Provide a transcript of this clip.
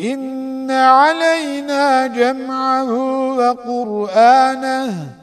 إن علينا جمعه وقرآنه